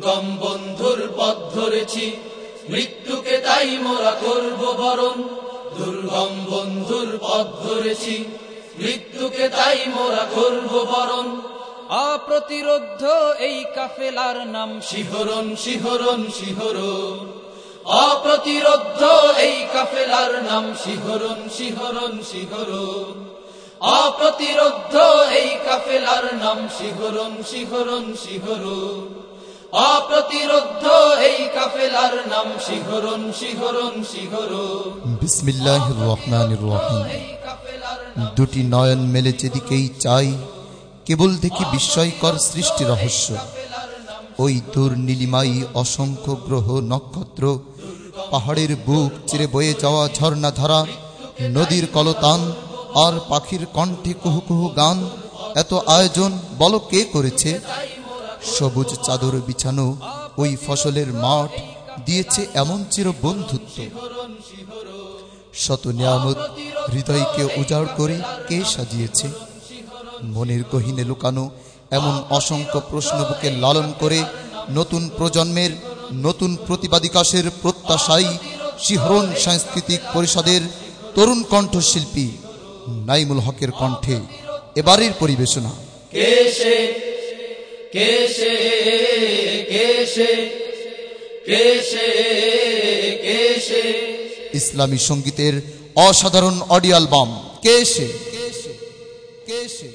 দুর্গম বন্ধুর পথ ধরেছি। মৃত্যুকে তাই মোরা করব বরণ। দুর্গম বন্ধুর পথ ধরেছি। মৃত্যুকে তাই মোরা করব বরণ। অপ্রতিরোধ এই কাফেলার নাম শিহরণ শিহরণ শিহরণ। অপ্রতিরোধ এই কাফেলার নাম শিহরণ শিহরণ শিহরণ। অপ্রতিরোধ এই কাফেলার নাম শিহরণ শিহরণ শিহরণ। অপ্রতিরোধ এই কাফেলার নাম শিহরণ শিহরণ শিহরণ। দুটি নয়ন মেলে যেদিকেই চাই, কেবল দেখি বিস্ময়কর সৃষ্টি রহস্য। ওই দূর নীলিমাই অসংখ্য গ্রহ, নক্ষত্র, পাহাড়ের বুক চিরে বয়ে যাওয়া ঝর্ণাধারা নদীর কলতান আর পাখির কণ্ঠে কুহু কুহু গান। এত আয়োজন বলো কে করেছে? সবুজ চাদর বিছানো ওই ফসলের মাঠ দিয়েছে এমন চির বন্ধুত্ব। শত নিয়ামত হৃদয়কে উজাড় করে কে সাজিয়েছে? মনের গহিনে লুকানো এমন অসংখ্য প্রশ্ন বুকে লালন করে নতুন প্রজন্মের নতুন প্রতিবাদিকাশের প্রত্যাশাই শিহরণ সাংস্কৃতিক পরিষদের তরুণ কণ্ঠশিল্পী নাইমুল হকের কণ্ঠে এবারের পরিবেশনা। কেশে কেশে কেশে কেশে। কেশে ইসলামী সঙ্গীতের অসাধারণ অডিও অ্যালবাম কেশে কেশে কে সে